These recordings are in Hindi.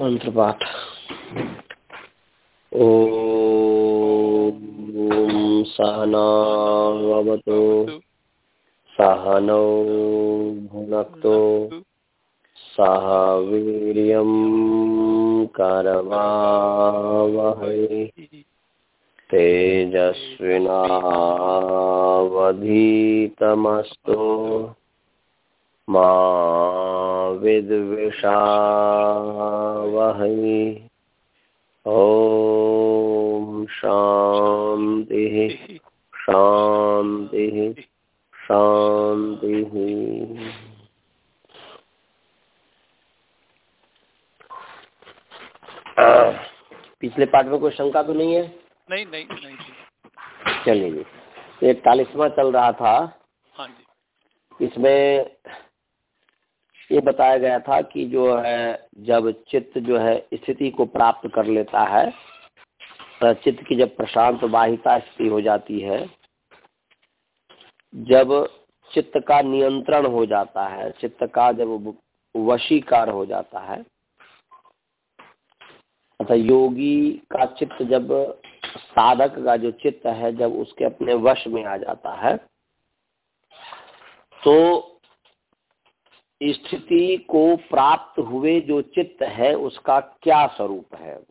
मंत्र पाठ। ॐ सहनावतु। सहनौ भुनक्तु। सह वीर्यं करवावहै। तेजस्विनावधीतमस्तु। मा विद्विषावहै। ॐ शान्तिः शान्तिः शान्तिः। पिछले पाठ में कोई शंका तो नहीं है? नहीं नहीं नहीं चलिए जी। इकतालीसवा चल रहा था। हाँ जी। इसमें ये बताया गया था कि जो है, जब चित्त जो है, स्थिति को प्राप्त कर लेता है तो चित्त की जब प्रशांत वाहिता स्थिति हो जाती है, जब चित्त का नियंत्रण हो जाता है, चित्त का जब वशीकार हो जाता है, अतः योगी का चित्त जब साधक का जो चित्त है, जब उसके अपने वश में आ जाता है तो स्थिति को प्राप्त हुए जो चित्त है, उसका क्या स्वरूप है?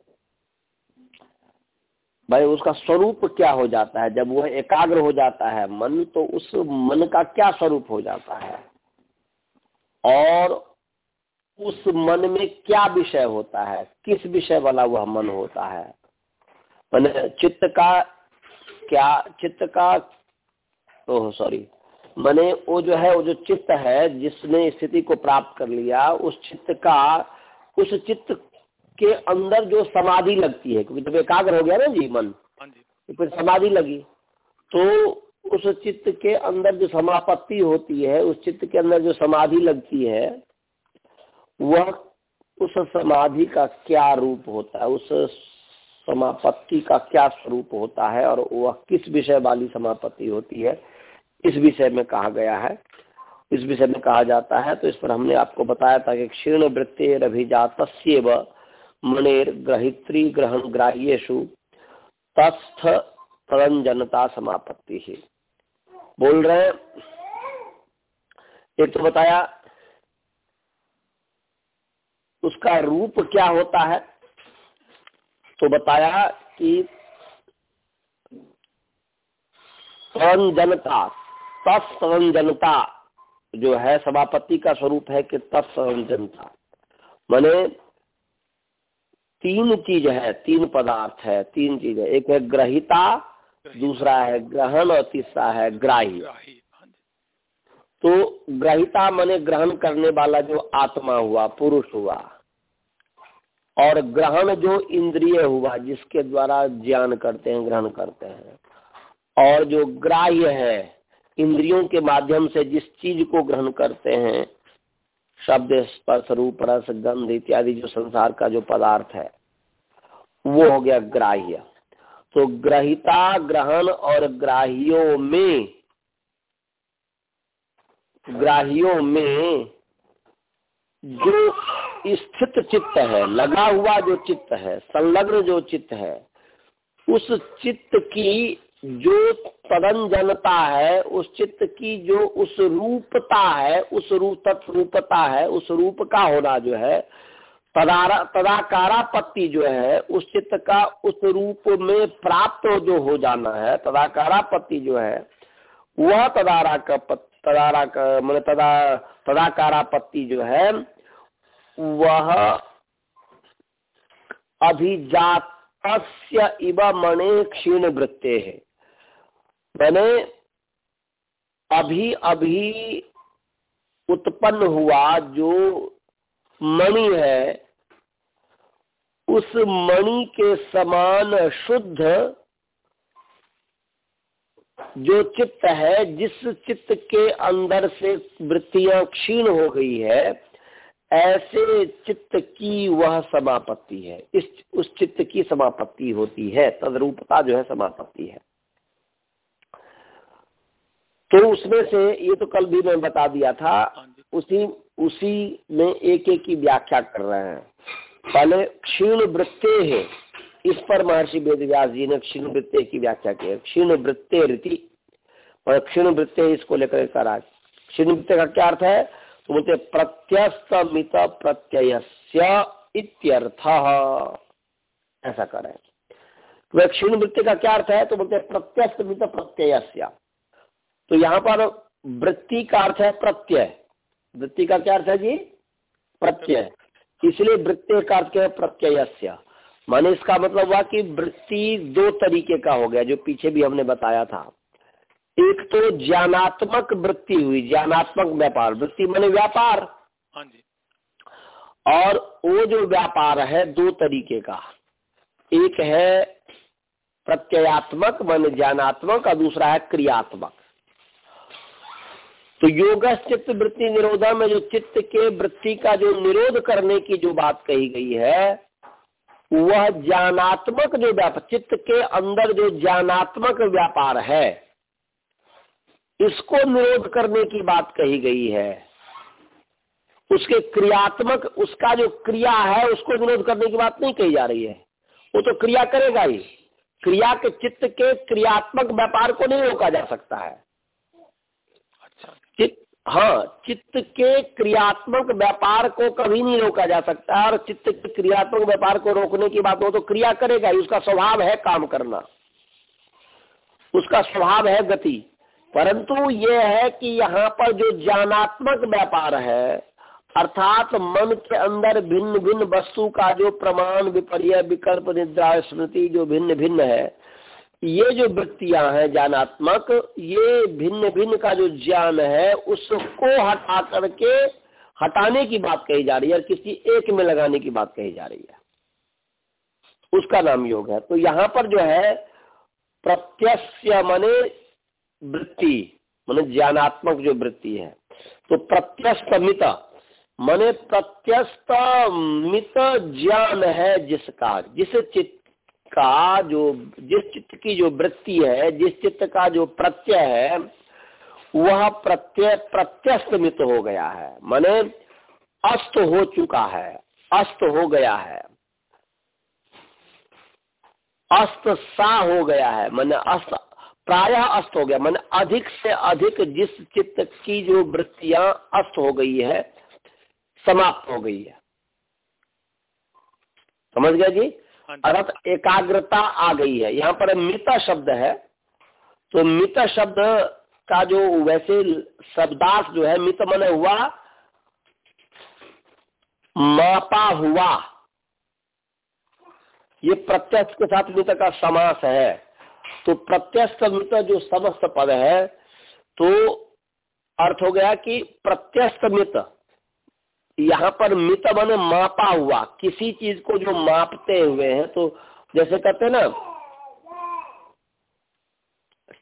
भाई, उसका स्वरूप क्या हो जाता है? जब वह एकाग्र हो जाता है मन तो उस मन का क्या स्वरूप हो जाता है? और उस मन में क्या विषय होता है? किस विषय वाला वह मन होता है? मैंने चित्त का क्या, चित्त का, ओह सॉरी मैंने वो जो है वो जो चित्त है जिसने स्थिति को प्राप्त कर लिया उस चित्त का उस चित्त के अंदर जो समाधि लगती है क्योंकि जब एकाग्र हो गया ना जी मन हाँ तो फिर समाधि लगी। तो उस चित्त के अंदर जो समापत्ति होती है उस चित्त के अंदर जो समाधि लगती है वह उस समाधि का क्या रूप होता है उस समापत्ति का क्या स्वरूप होता है और वह किस विषय वाली समापत्ति होती है इस विषय में कहा गया है। इस विषय में कहा जाता है तो इस पर हमने आपको बताया था कि क्षीर्ण वृत्तेर अभिजात मणेर ग्रहित्री ग्रहण ग्राह्यु तस्थ तदंजनता समापत्ति। ही बोल रहे हैं, एक तो बताया, उसका रूप क्या होता है? तो बताया कि तदंजनता तत्संजनता जो है सभापति का स्वरूप है कि तत्संजनता। मैंने तीन चीज़ है तीन पदार्थ है तीन चीज़ है। एक है ग्रहिता दूसरा है ग्रहण और तीसरा है ग्राही। हाँ तो ग्रहिता मने ग्रहण करने वाला जो आत्मा हुआ पुरुष हुआ। और ग्रहण जो इंद्रिय हुआ जिसके द्वारा ज्ञान करते हैं ग्रहण करते हैं। और जो ग्राह्य है इंद्रियों के माध्यम से जिस चीज़ को ग्रहण करते हैं, शब्द, स्पर्श रूप, रस, गंध इत्यादि जो संसार का जो पदार्थ है, वो हो गया ग्राह्य। तो ग्रहिता ग्रहण और ग्राहियों में ग्राहियों में जो स्थित चित्त है, लगा हुआ जो चित्त है, संलग्न जो चित्त है, उस चित्त की जो तदंजनता है, उस चित्त की जो उस रूपता है, उस रूप तत्रूपता है, उस रूप का होना जो है तदाकारापत्ति जो है, उस चित्त का उस रूप में प्राप्त जो हो जाना है तदाकारापत्ति जो है, वह तदारा का तदारा का मैंने तदा तदाकारापत्ति जो है, वह अभिजात इव मणे क्षीण वृत्ते है मैंने अभी अभी उत्पन्न हुआ जो मणि है, उस मणि के समान शुद्ध जो चित्त है, जिस चित्त के अंदर से वृत्तियाँ क्षीण हो गई है, ऐसे चित्त की वह समापत्ति है। इस, उस चित्त की समापत्ति होती है, तदरूपता जो है समापत्ति है। तो उसमें से ये तो कल भी मैं बता दिया था हाँ उसी उसी में एक एक की व्याख्या कर रहे हैं। पहले क्षीण वृत्ते है। इस पर महर्षि वेद व्यास जी ने क्षीण वृत्ते की व्याख्या की है। क्षीण वृत्ते रीति और क्षीण वृत्ते इसको लेकर करा क्षीण वृत्ते का क्या अर्थ है? तो बोलते प्रत्यस्तमित प्रत्यय इत्यर्थ। ऐसा करें तो क्षीण वृत्ति का क्या अर्थ है? तो बोलते प्रत्यस्त मित प्रत्यय तो यहाँ पर वृत्ति का अर्थ है प्रत्यय। वृत्ति का क्या अर्थ है जी? प्रत्यय। इसलिए वृत्ति का अर्थ क्या है? प्रत्यय माने इसका मतलब हुआ कि वृत्ति दो तरीके का हो गया जो पीछे भी हमने बताया था। एक तो ज्ञानात्मक वृत्ति हुई ज्ञानात्मक व्यापार। वृत्ति माने व्यापार। हाँ जी। और वो जो व्यापार है दो तरीके का। एक है प्रत्ययात्मक मन ज्ञानात्मक और दूसरा है क्रियात्मक। तो योग चित्त वृत्ति निरोधा में जो चित्त के वृत्ति का जो निरोध करने की जो बात कही गई है, वह ज्ञानात्मक जो व्यापार चित्त के अंदर जो ज्ञानात्मक व्यापार है, इसको निरोध करने की बात कही गई है। उसके क्रियात्मक, उसका जो क्रिया है, उसको निरोध करने की बात नहीं कही जा रही है। वो तो क्रिया करेगा ही। क्रिया के चित्त के क्रियात्मक व्यापार को नहीं रोका जा सकता है। हाँ चित्त के क्रियात्मक व्यापार को कभी नहीं रोका जा सकता, और चित्त के क्रियात्मक व्यापार को रोकने की बात हो तो क्रिया करेगा ही, उसका स्वभाव है काम करना। उसका स्वभाव है गति। परंतु ये है कि यहाँ पर जो ज्ञानात्मक व्यापार है, अर्थात मन के अंदर भिन्न भिन्न वस्तु का जो प्रमाण, विपर्य, विकल्प, निद्रा, स्मृति जो भिन्न भिन्न है ये जो वृत्तियाँ हैं ज्ञानात्मक, ये भिन्न भिन्न का जो ज्ञान है, उसको हटा करके हटाने की बात कही जा रही है और किसी एक में लगाने की बात कही जा रही है। उसका नाम योग है। तो यहाँ पर जो है प्रत्यक्ष मने वृत्ति, मने ज्ञानात्मक जो वृत्ति है। तो प्रत्यस्त मित, मने प्रत्यस्त मित ज्ञान है जिसका, जिस चित्त का जो, जिस चित्त की जो वृत्ति है, जिस चित्त का जो प्रत्यय है, वह प्रत्यय प्रत्यस्त मित हो गया है। माने अस्त हो चुका है, अस्त हो गया है। अस्त सा हो गया है, मैंने अस्त, प्रायः अस्त हो गया। मैंने अधिक से अधिक जिस चित्त की जो वृत्तियाँ अस्त हो गई है, समाप्त हो गई है। समझ गया जी? हाँ अर्थात एकाग्रता आ गई है। यहाँ पर मित शब्द है। तो मित शब्द का जो वैसे शब्दार्थ जो है, मित मन हुआ, मापा हुआ। ये प्रत्यक्ष के साथ मित का समास है। तो प्रत्यक्ष मित जो समस्त पद है तो अर्थ हो गया कि प्रत्यक्ष मित यहाँ पर मित मन मापा हुआ। किसी चीज़ को जो मापते हुए हैं तो जैसे कहते हैं ना,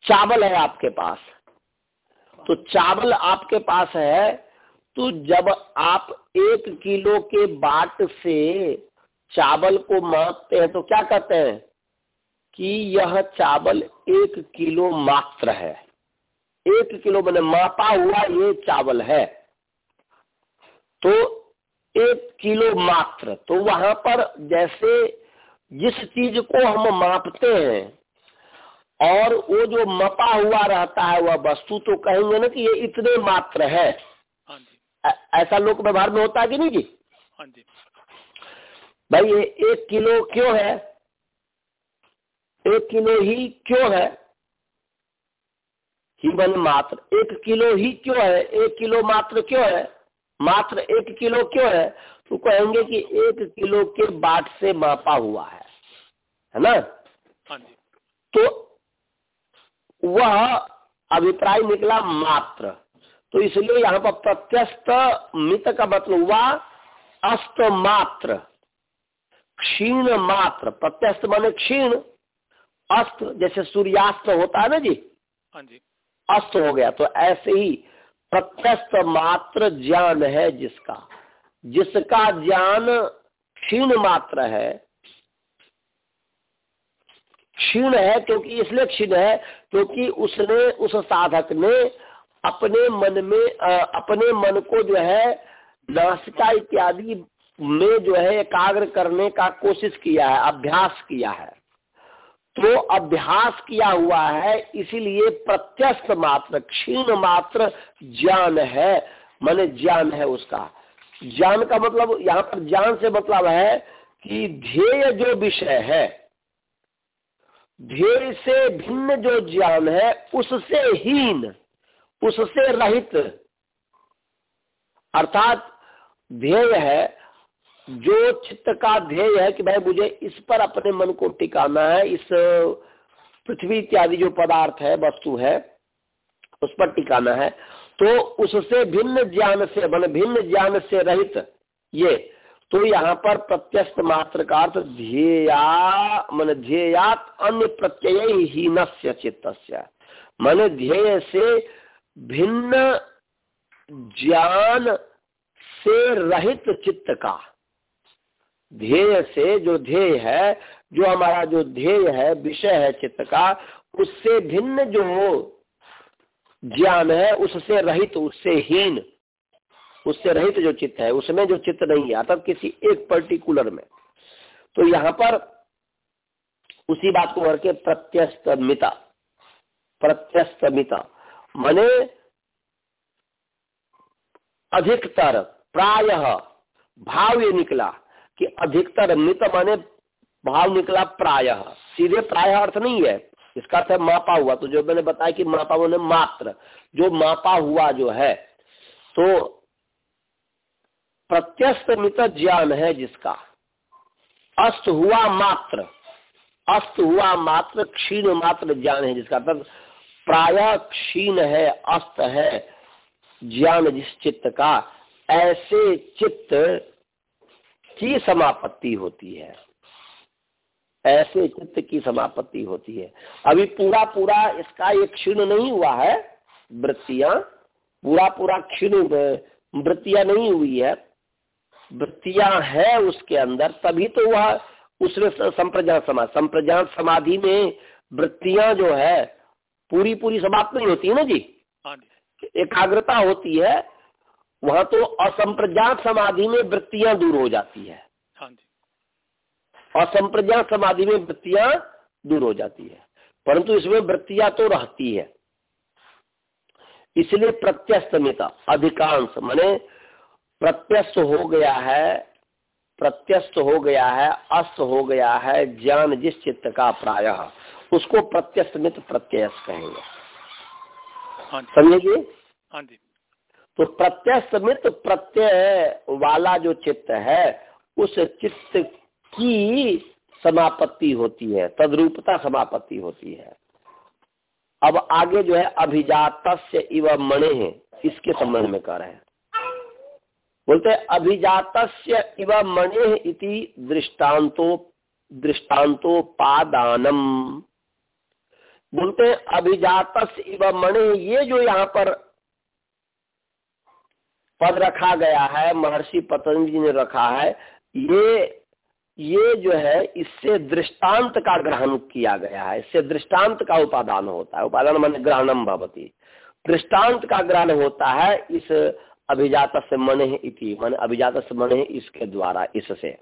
चावल है आपके पास। तो चावल आपके पास है तो जब आप एक किलो के बाट से चावल को मापते हैं तो क्या कहते हैं? कि यह चावल एक किलो मात्र है। एक किलो, मैंने मापा हुआ ये चावल है। तो एक किलो मात्र। तो वहाँ पर जैसे जिस चीज़ को हम मापते हैं और वो जो मपा हुआ रहता है वह वस्तु तो कहेंगे ना कि ये इतने मात्र है। हाँ ऐसा लोक व्यवहार में होता है कि नहीं जी? हाँ जी। भाई ये एक किलो क्यों है? एक किलो ही क्यों है? ही मात्र। एक किलो ही क्यों है? एक किलो मात्र क्यों है? मात्र एक किलो क्यों है? तो कहेंगे कि एक किलो के बाट से मापा हुआ है। है ना? हाँ तो वह अभिप्राय निकला मात्र। तो इसलिए यहाँ पर प्रत्यस्त मित का मतलब हुआ अस्त मात्र। क्षीण मात्र। प्रत्यस्त माने क्षीण। अस्त जैसे सूर्यास्त होता है ना जी? हाँ जी। अस्त हो गया। तो ऐसे ही प्रत्यस्त मात्र ज्ञान है जिसका। जिसका ज्ञान क्षीण मात्र है। क्षीण है क्योंकि इसलिए क्षीण है क्योंकि उसने, उस साधक ने अपने मन में अपने मन को जो है, नासिका इत्यादि में जो है एकाग्र करने का कोशिश किया है, अभ्यास किया है। तो अभ्यास किया हुआ है, इसीलिए प्रत्यस्त मात्र, क्षीण मात्र ज्ञान है। माने ज्ञान है उसका। ज्ञान का मतलब यहाँ पर ज्ञान से मतलब है कि ध्येय जो विषय है, ध्येय से भिन्न जो ज्ञान है, उससे हीन, उससे रहित। अर्थात ध्येय है जो चित्त का ध्येय है कि भाई मुझे इस पर अपने मन को टिकाना है, इस पृथ्वी इत्यादि जो पदार्थ है, वस्तु है, उस पर टिकाना है तो उससे भिन्न ज्ञान से, मन भिन्न ज्ञान से रहित ये तो यहाँ पर प्रत्यस्त मात्र का अर्थ ध्येया, मन ध्येयात अन्य प्रत्यय ही न चित्त मन ध्येय से भिन्न ज्ञान से रहित चित्त का। ध्येय से जो ध्येय है, जो हमारा जो ध्येय है, विषय है चित्त का, उससे भिन्न जो ज्ञान है, उससे रहित, उससे हीन, उससे रहित जो चित्त है, उसमें जो चित्त नहीं है अर्थात किसी एक पर्टिकुलर में। तो यहाँ पर उसी बात को करके प्रत्यस्तमिता प्रत्यस्तमिता, मने अधिकतर प्रायः भाव ये निकला। कि अधिकतर मित माने भाव निकला प्रायः। सीधे प्रायः अर्थ नहीं है। इसका अर्थ है मापा हुआ। तो जो मैंने बताया कि मापा मैंने मात्र। जो मापा हुआ जो है तो प्रत्यस्त मित ज्ञान है जिसका। अस्त हुआ मात्र। अस्त हुआ मात्र, क्षीण मात्र ज्ञान है जिसका। अर्थ प्राय क्षीण है, अस्त है ज्ञान जिस चित्त का, ऐसे चित्त की समापत्ति होती है। ऐसे चित्त की समापत्ति होती है। अभी पूरा पूरा इसका एक क्षीण नहीं हुआ है वृत्तियाँ। पूरा पूरा क्षीण वृत्तियाँ नहीं हुई है। वृत्तियाँ है उसके अंदर तभी तो वह उसमें संप्रजात समाधि संप्रजात समाधि में वृत्तियाँ जो है पूरी पूरी समाप्त नहीं होती है ना जी? हाँ एकाग्रता होती है वहाँ तो असंप्रजात समाधि में वृत्तियाँ दूर हो जाती है। हाँ असंप्रज्ञात समाधि में वृत्तियाँ दूर हो जाती है। परंतु इसमें वृत्तियाँ तो रहती है। इसलिए प्रत्यस्तमिता अधिकांश माने प्रत्यस्त हो गया है प्रत्यस्त हो गया है अस्त हो गया है ज्ञान जिस चित्त का प्राय उसको प्रत्यस्तमित प्रत्ययस कहेंगे। हाँ समझेगी तो प्रत्यस्तमित प्रत्यय वाला जो चित्त है, उस चित्त की समापत्ति होती है, तद्रूपता समापत्ति होती है। अब आगे जो है अभिजात इव मणे है इसके संबंध में कह रहे हैं। बोलते हैं अभिजात इव मणे इति दृष्टान्तो, दृष्टान्तोपादानम। बोलते हैं अभिजात इव मणे, ये जो यहाँ पर पद रखा गया है, महर्षि पतंजलि ने रखा है, ये ये जो है, इससे दृष्टांत का ग्रहण किया गया है। इससे दृष्टांत का उपादान होता है। उपादान मान ग्रहणम भवती। दृष्टांत का ग्रहण होता है इस अभिजात से मन इति, मन अभिजात से मन इसके द्वारा, इससे।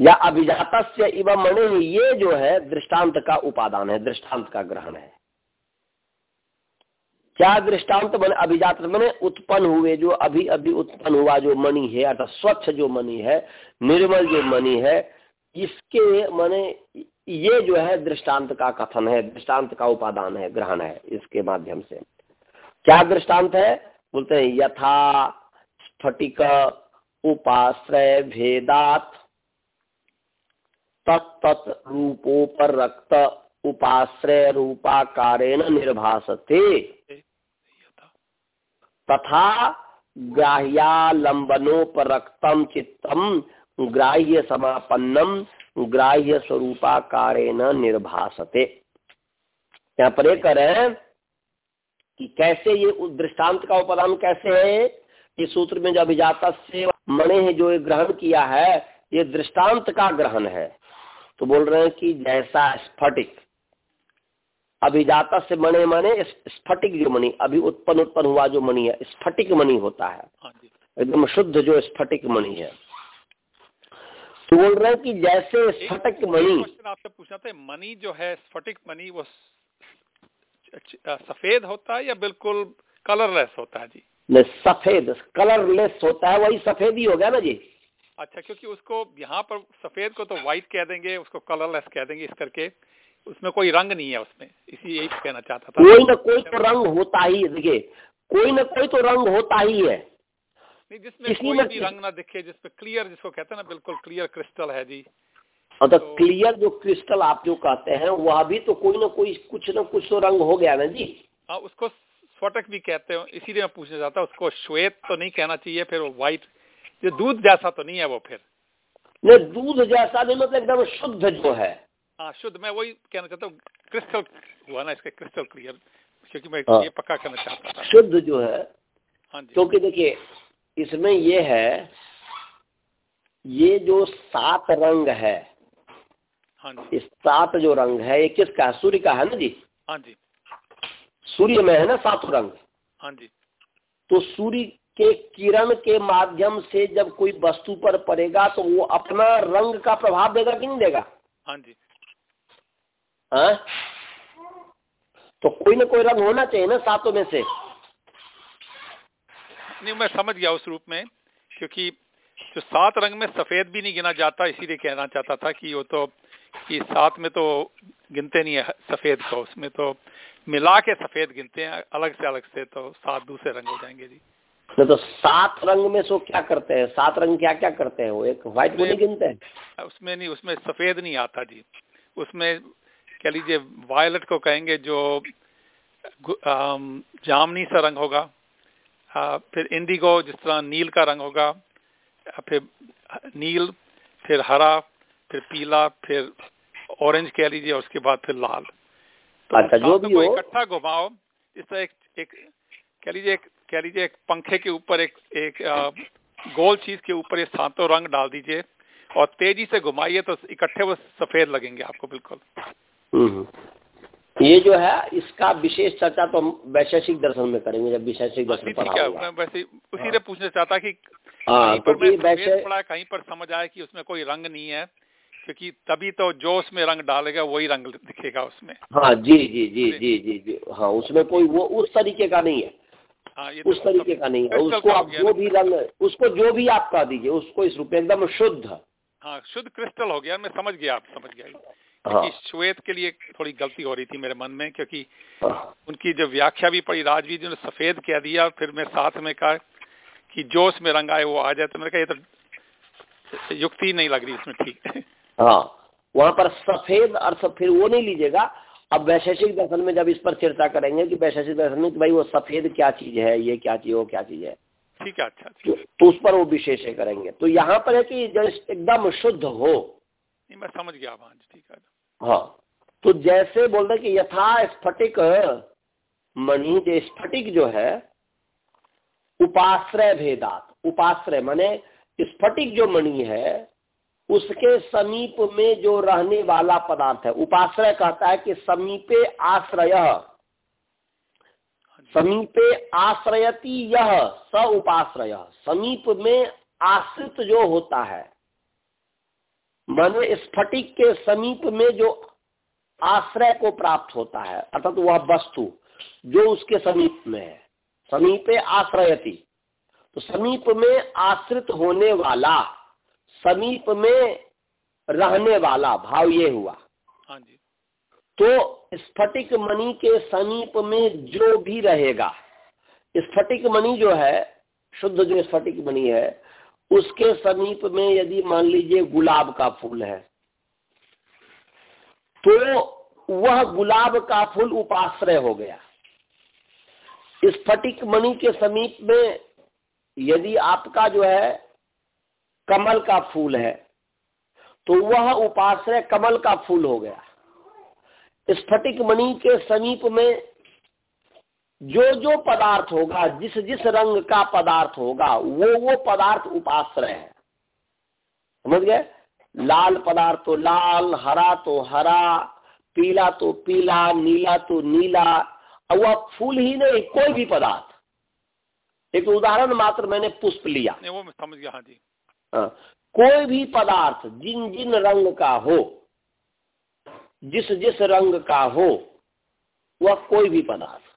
या अभिजात से इव मन ये जो है, दृष्टांत का उपादान है, दृष्टांत का ग्रहण है। क्या दृष्टांत बने? अभिजात मैंने उत्पन्न हुए जो अभी अभी उत्पन्न हुआ जो मणि है, अर्थात स्वच्छ जो मणि है, निर्मल जो मणि है, इसके माने ये जो है दृष्टांत का कथन है, दृष्टांत का उपादान है, ग्रहण है इसके माध्यम से। क्या दृष्टांत है? बोलते हैं, यथा स्फटिक उपाश्रय भेदात तत्त रूपोपर रक्त उपाश्रय रूपाकारेण निर्भासते। तथा ग्राह्यालंबनोपरक्तम चित्तम ग्राह्य समापन्नम ग्राह्य स्वरूपाकारेण निर्भासते। यहाँ पर एक करें कि कैसे ये दृष्टांत का उपादान कैसे है? इस सूत्र में जो अभिजात से मणे जो ग्रहण किया है, ये दृष्टांत का ग्रहण है। तो बोल रहे हैं कि जैसा स्फटिक अभिजात से मणे मने स्फटिक जो मणि अभी उत्पन्न उत्पन्न हुआ जो मणि है स्फटिक मणि होता है। हाँ एकदम शुद्ध जो स्फटिक मणि है। तो बोल रहे हैं कि जैसे स्फटिक मणि आपसे पूछना था मणि जो है स्फटिक मणि वो सफ़ेद होता है या बिल्कुल कलरलेस होता है जी? नहीं सफ़ेद कलरलेस होता है वही सफ़ेद ही हो गया ना जी। अच्छा क्योंकि उसको यहाँ पर सफ़ेद को तो व्हाइट कह देंगे उसको कलरलेस कह देंगे इस करके। उसमें कोई रंग नहीं है उसमें। इसी यही कहना चाहता था। कोई ना कोई तो रंग होता ही देखिए कोई ना कोई तो रंग होता ही है। नहीं जिसमें कोई भी रंग ना दिखे जिसमें क्लियर जिसको कहते हैं ना बिल्कुल क्लियर क्रिस्टल है जी। तो क्लियर जो क्रिस्टल आप जो कहते हैं वह भी तो कोई ना कोई कुछ ना कुछ तो रंग हो गया ना जी। हाँ उसको स्वटक भी कहते हो। इसीलिए मैं पूछना चाहता हूँ उसको श्वेत तो नहीं कहना चाहिए फिर वो व्हाइट जो दूध जैसा तो नहीं है वो फिर? नहीं दूध जैसा नहीं मतलब एकदम शुद्ध जो है। हाँ शुद्ध मैं वही कहना चाहता हूँ क्रिस्टल हुआ ना इसका क्रिस्टल क्लियर क्योंकि मैं हाँ। ये पक्का करना चाहता था। शुद्ध जो है हाँ जी। क्योंकि देखिए इसमें ये है ये जो सात रंग है हाँ जी। इस सात जो रंग है ये किसका है? सूर्य का है ना जी? हाँ जी। सूर्य में है ना सात रंग? हाँ जी। तो सूर्य के किरण के माध्यम से जब कोई वस्तु पर पड़ेगा तो वो अपना रंग का प्रभाव देगा कि नहीं देगा? हाँ जी। हाँ? तो कोई ना कोई रंग होना चाहिए ना सातों में से। नहीं मैं समझ गया उस रूप में क्योंकि जो सात रंग में सफ़ेद भी नहीं गिना जाता इसीलिए कहना चाहता था कि वो तो कि सात में तो गिनते नहीं है सफ़ेद को उसमें तो मिला के सफ़ेद गिनते हैं अलग से अलग से तो सात दूसरे रंग हो जाएँगे जी। नहीं तो सात रंग में सो क्या करते हैं? सात रंग क्या क्या करते हैं वो? एक व्हाइट को नहीं गिनते हैं? उसमें नहीं उसमें सफ़ेद नहीं आता जी। उसमें कह लीजिए वायलट को कहेंगे जो जामनी सा रंग होगा फिर इंडिगो जिस तरह नील का रंग होगा फिर नील फिर हरा फिर पीला फिर ऑरेंज कह लीजिए उसके बाद फिर लाल तो अच्छा जो भी हो इकट्ठा घुमाओ इस तरह एक, एक कह लीजिए एक कह लीजिए एक पंखे के ऊपर एक एक आ, गोल चीज़ के ऊपर ये सातों रंग डाल दीजिए और तेज़ी से घुमाइए तो इकट्ठे वो सफ़ेद लगेंगे आपको बिल्कुल। ये जो है इसका विशेष चर्चा तो हम वैशेषिक दर्शन में करेंगे जब वैशेषिक दर्शन पढ़ा वैसे उसी ने पूछना चाहता कि हाँ कहीं पर वैसे पढ़ा कहीं पर समझ आया कि उसमें कोई रंग नहीं है क्योंकि तभी तो जो उसमें रंग डालेगा वही रंग दिखेगा उसमें। हाँ जी जी जी जी जी जी। हाँ उसमें कोई वो उस तरीके का नहीं है। हाँ ये तो उस तरीके का नहीं है। उसको आप जो भी रंग उसको जो भी आप कह दीजिए उसको इस रूप में एकदम शुद्ध। हाँ शुद्ध क्रिस्टल हो गया मैं समझ गया आप समझ गया हाँ। श्वेत के लिए थोड़ी गलती हो रही थी मेरे मन में क्योंकि हाँ, उनकी जो व्याख्या भी पड़ी राजवीर जी ने सफ़ेद कह दिया फिर मैं साथ में कहा कि जो उसमें रंग आए वो आ जाए तो मैंने कहा ये तो युक्ति नहीं लग रही इसमें ठीक हाँ। वहाँ पर सफ़ेद और फिर वो नहीं लीजिएगा। अब वैशेषिक दर्शन में जब इस पर चर्चा करेंगे कि वैशेषिक दर्शन में कि भाई वो सफ़ेद क्या चीज़ है ये क्या चीज़ वो क्या चीज़ है ठीक है अच्छा तो, तो उस पर वो विशेष करेंगे। तो यहाँ पर है कि एकदम शुद्ध हो नहीं मैं समझ गया हाँ ठीक है। हाँ तो जैसे बोल रहे कि यथा स्फटिक मणि जो स्फटिक जो है उपाश्रय भेदात उपाश्रय माने स्फटिक जो मणि है उसके समीप में जो रहने वाला पदार्थ है उपाश्रय कहता है कि समीपे आश्रय। समीपे आश्रयती यह स उपाश्रय। समीप में आश्रित जो होता है माने स्फटिक के समीप में जो आश्रय को प्राप्त होता है अर्थात वह वस्तु जो उसके समीप में है समीपे आश्रयती। तो समीप में आश्रित होने वाला समीप में रहने वाला भाव ये हुआ। हाँ जी। तो स्फटिक मणि के समीप में जो भी रहेगा स्फटिक मणि जो है शुद्ध जो स्फटिक मणि है उसके समीप में यदि मान लीजिए गुलाब का फूल है तो वह गुलाब का फूल उपाश्रय हो गया। स्फटिक मणि के समीप में यदि आपका जो है कमल का फूल है तो वह उपाश्रय कमल का फूल हो गया। स्फटिक मणि के समीप में जो जो पदार्थ होगा जिस जिस रंग का पदार्थ होगा वो वो पदार्थ उपाश्रय है। समझ गए? लाल पदार्थ तो लाल हरा तो हरा पीला तो पीला नीला तो नीला और वह फूल ही नहीं कोई भी पदार्थ। एक उदाहरण मात्र मैंने पुष्प लिया। नहीं वो मैं समझ गया हाँ जी। हाँ, कोई भी पदार्थ जिन जिन रंग का हो जिस जिस रंग का हो वह कोई भी पदार्थ।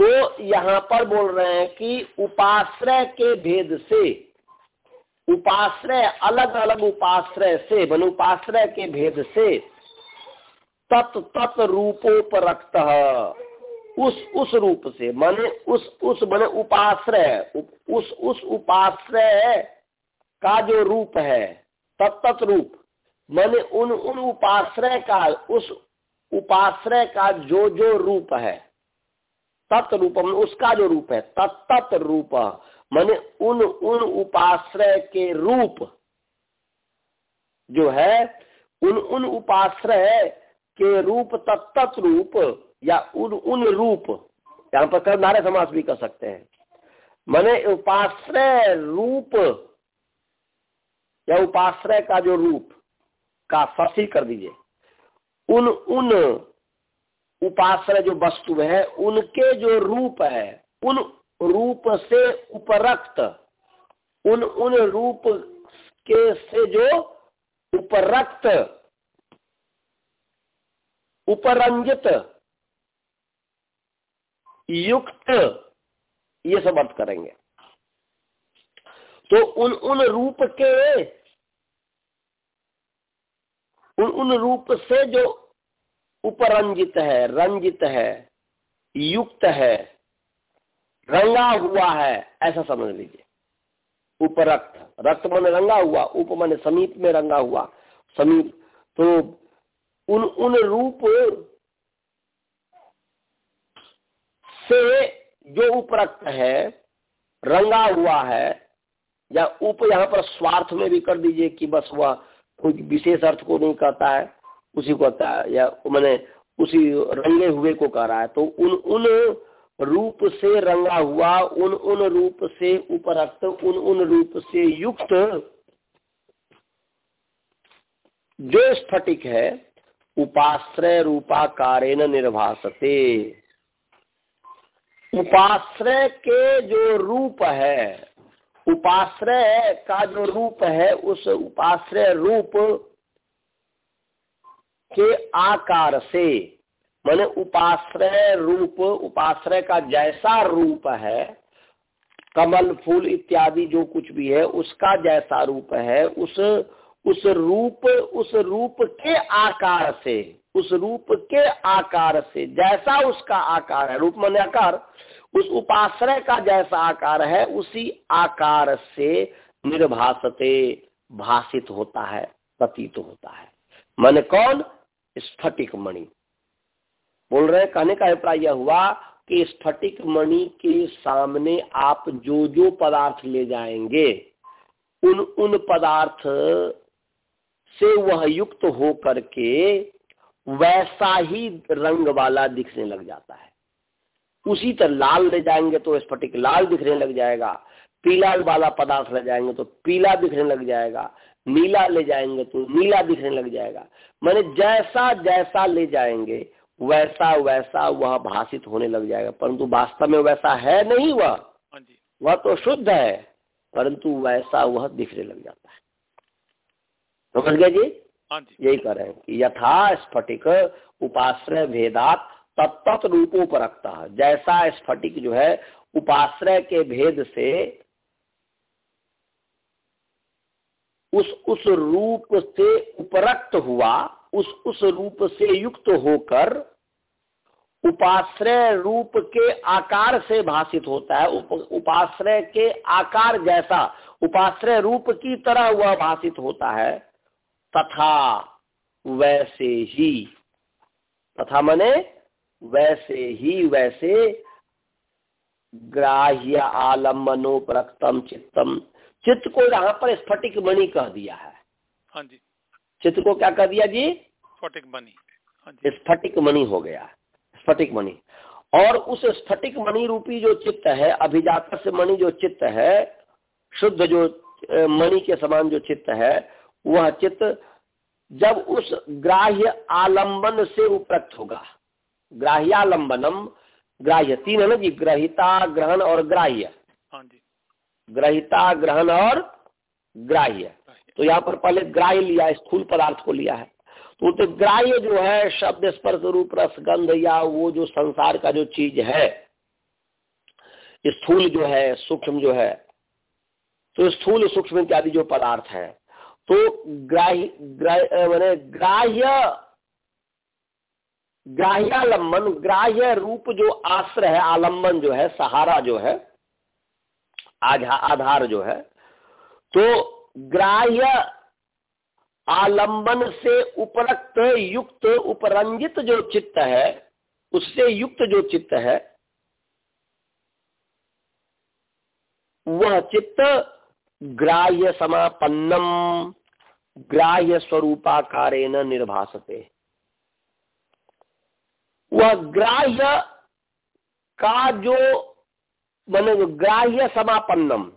तो यहाँ पर बोल रहे हैं कि उपाश्रय के भेद से, उपाश्रय अलग अलग उपाश्रय से मन उपाश्रय के भेद से तत् तत् रूपोपरक्त। उस उस रूप से, माने उस उस माने उपाश्रय उस उस उपाश्रय का जो रूप है तत्त रूप, माने उन उन उपाश्रय का, उस उपाश्रय का जो जो रूप है। तत्रूपम उसका जो रूप है तत्त रूप। माने उन उन उपाश्रय के रूप जो है, उन उन उपाश्रय के रूप तत्त रूप या उन उन रूप, यहाँ पर कर्मधारय समास भी कर सकते हैं। माने उपाश्रय रूप या उपाश्रय का जो रूप, का फसी कर दीजिए। उन उन उपाश्रय जो वस्तु है, उनके जो रूप है, उन रूप से उपरक्त, उन उन रूप के से जो उपरक्त, उपरंजित, युक्त, ये सब अर्थ करेंगे। तो उन उन रूप के, उन उन रूप से जो उपरंजित है, रंजित है, युक्त है, रंगा हुआ है, ऐसा समझ लीजिए। उपरक्त, रक्त मन रंगा हुआ, उप मन समीप में रंगा हुआ, समीप। तो उन उन रूप से जो उपरक्त है, रंगा हुआ है, या उप यहाँ पर स्वार्थ में भी कर दीजिए कि बस वह कोई विशेष अर्थ को नहीं कहता है। उसी को या मैंने उसी रंगे हुए को कह रहा है तो उन उन रूप से रंगा हुआ, उन उन रूप से उपरक्त, उन उन रूप से युक्त जो स्फटिक है, उपाश्रय रूपाकारेण निर्भासते। उपाश्रय के जो रूप है, उपाश्रय का जो रूप है, उस उपाश्रय रूप के आकार से, मैंने उपाश्रय रूप, उपाश्रय का जैसा रूप है, कमल, फूल इत्यादि जो कुछ भी है, उसका जैसा रूप है, उस उस रूप उस रूप के आकार से, उस रूप के आकार से, जैसा उसका आकार है, रूप मन आकार, उस उपाश्रय का जैसा आकार है, उसी आकार से निर्भाषते भाषित होता है, प्रतीत होता है। मन कौन? स्फटिक मणि। बोल रहे कहने का अभिप्राय यह हुआ कि स्फटिक मणि के सामने आप जो जो पदार्थ ले जाएँगे उन उन पदार्थ से वह युक्त हो करके वैसा ही रंग वाला दिखने लग जाता है। उसी तरह लाल ले जाएँगे तो स्फटिक लाल दिखने लग जाएगा, पीला वाला पदार्थ ले जाएँगे तो पीला दिखने लग जाएगा नीला ले जाएँगे तो नीला दिखने लग जाएगा। मैंने जैसा जैसा ले जाएँगे वैसा वैसा वह भाषित होने लग जाएगा। परंतु वास्तव में वैसा है नहीं वह। हाँ वह तो शुद्ध है परंतु वैसा वह दिखने लग जाता है। समझ गए जी? हाँ जी। यही कर रहे हैं कि यथा स्फटिक उपाश्रय भेदात तत्त रूपों पर रखता है जैसा स्फटिक जो है उपाश्रय के भेद से उस उस रूप से उपरक्त हुआ उस उस रूप से युक्त होकर उपाश्रय रूप के आकार से भाषित होता है। उप, उपाश्रय के आकार जैसा उपाश्रय रूप की तरह वह भाषित होता है। तथा वैसे ही तथा मने वैसे ही वैसे ग्राह्य आलम्बनोपरक्तम चित्तम चित्त को यहाँ पर स्फटिक मणि कह दिया है। हाँ जी। चित्त को क्या कह दिया जी? स्फटिक मणि हाँ स्फटिक मणि हो गया। स्फटिक मणि और उस स्फटिक मणि रूपी जो चित्त है अभिजात से मणि जो चित्त है शुद्ध जो मणि के समान जो चित्त है वह चित्त जब उस ग्राह्य आलंबन से उपरक्त होगा। ग्राह्यालंबनम ग्राह्य तीन है ना जी? ग्रहिता ग्रहण और ग्राह्य। हाँ जी। ग्रहिता ग्रहण और ग्राह्य। तो यहाँ पर पहले ग्राह्य लिया स्थूल पदार्थ को लिया है। तो, तो ग्राह्य जो है शब्द स्पर्श रूप रस गंध या वो जो संसार का जो चीज़ है स्थूल जो है सूक्ष्म जो है तो स्थूल सूक्ष्म इत्यादि जो पदार्थ है तो ग्राह्य मैंने ग्राह्य ग्राह्यालंबन ग्राह्य रूप जो आश्रय है आलंबन जो है सहारा जो है आधार जो है तो ग्राह्य आलंबन से उपरक्त युक्त उपरंजित जो चित्त है, उससे युक्त जो चित्त है, वह चित्त ग्राह्य समापन्नम, ग्राह्य स्वरूपाकारेण निर्भासते। वह ग्राह्य का जो मान ग्राह्य समापन्नम।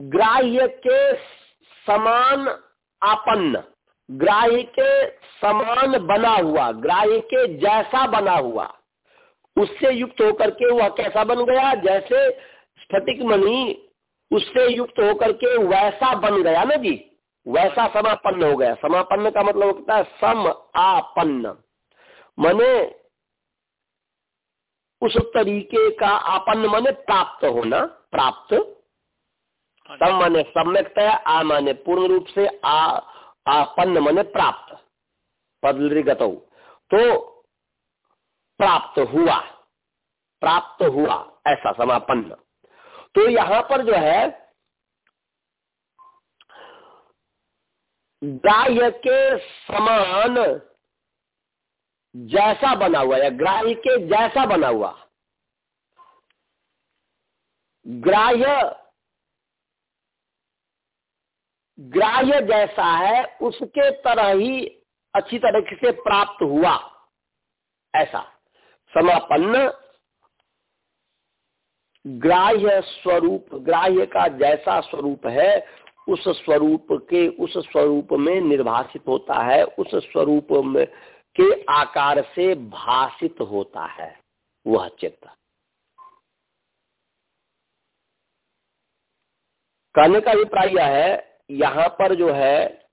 ग्राह्य के समान आपन्न। ग्राह्य के समान बना हुआ। ग्राह्य के जैसा बना हुआ। उससे युक्त होकर के वह कैसा बन गया? जैसे स्फटिक मणि उससे युक्त होकर के वैसा बन गया ना जी? वैसा समापन्न हो गया। समापन्न का मतलब होता है सम आपन्न। मने उस तरीके का आपन्न माने प्राप्त होना प्राप्त। हाँ सम माने सम्यकतया आ माने पूर्ण रूप से आ आपन्न माने प्राप्त। पदगत तो प्राप्त हुआ प्राप्त हुआ ऐसा समापन्न तो यहाँ पर जो है गाय के समान जैसा बना हुआ या ग्राह्य के जैसा बना हुआ। ग्राह्य ग्राह्य जैसा है, उसके तरह ही अच्छी तरीके से प्राप्त हुआ। ऐसा। समापन्न। ग्राह्य स्वरूप, ग्राह्य का जैसा स्वरूप है, उस स्वरूप के, उस स्वरूप में निर्भाषित होता है, उस स्वरूप में के आकार से भाषित होता है, वह चित्त। कहने का अभिप्राय यह है, यहाँ पर जो है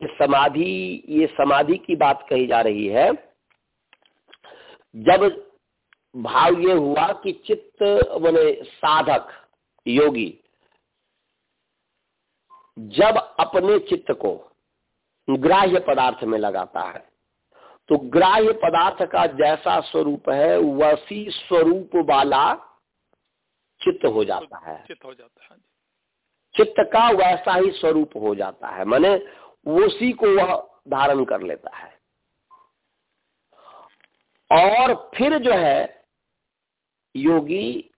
समाधि, ये समाधि की बात कही जा रही है। जब भाव ये हुआ कि चित्त मैंने साधक, योगी, जब अपने चित्त को ग्राह्य पदार्थ में लगाता है तो ग्राह्य पदार्थ का जैसा स्वरूप है वैसी स्वरूप वाला चित्त हो जाता है। चित्त हो जाता है चित्त का वैसा ही स्वरूप हो जाता है माने उसी को वह धारण कर लेता है। और फिर जो है योगी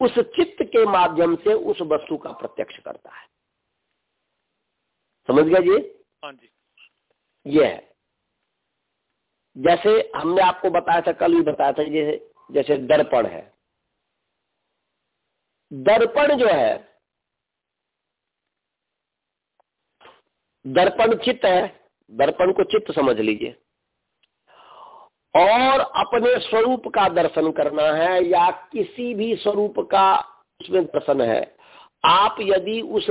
उस चित्त के माध्यम से उस वस्तु का प्रत्यक्ष करता है। समझ गया जी? हाँ जी। ये है। जैसे हमने आपको बताया था, कल भी बताया था, जैसे जैसे दर्पण है। दर्पण जो है, दर्पण चित्त है, दर्पण को चित्त समझ लीजिए। और अपने स्वरूप का दर्शन करना है, या किसी भी स्वरूप का उसमें दर्शन है। आप यदि उस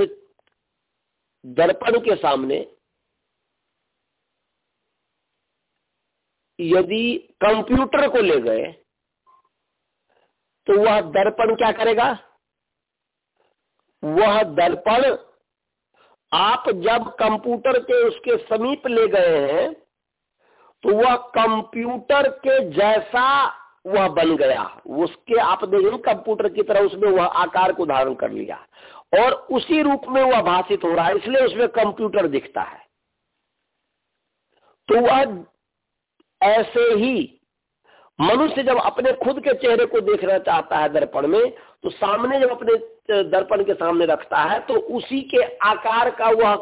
दर्पण के सामने यदि कंप्यूटर को ले गए तो वह दर्पण क्या करेगा? वह दर्पण आप जब कंप्यूटर के उसके समीप ले गए हैं तो वह कंप्यूटर के जैसा वह बन गया। उसके आप देखेंगे कंप्यूटर की तरह उसमें वह आकार को धारण कर लिया और उसी रूप में वह भाषित हो रहा है, इसलिए उसमें कंप्यूटर दिखता है। तो वह ऐसे ही मनुष्य जब अपने खुद के चेहरे को देखना चाहता है दर्पण में तो सामने जब अपने दर्पण के सामने रखता है तो उसी के आकार का वह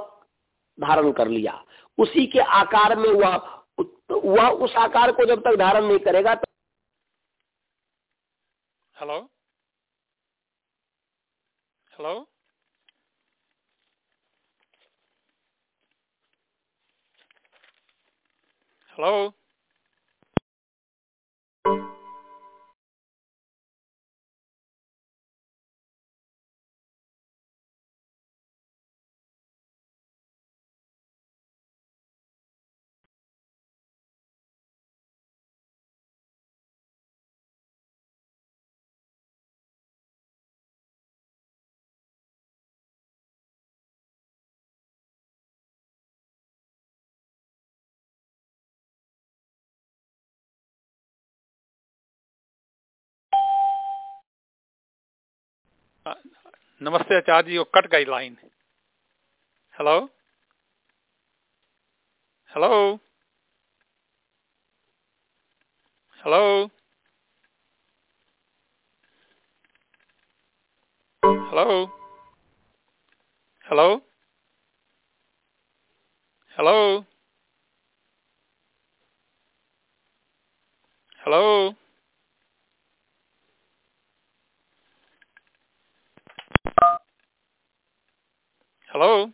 धारण कर लिया। उसी के आकार में वह वह उस आकार को जब तक धारण नहीं करेगा तो हेलो हेलो हेलो नमस्ते आचार्य जी वो कट गई line. Hello hello hello hello hello hello hello Hello?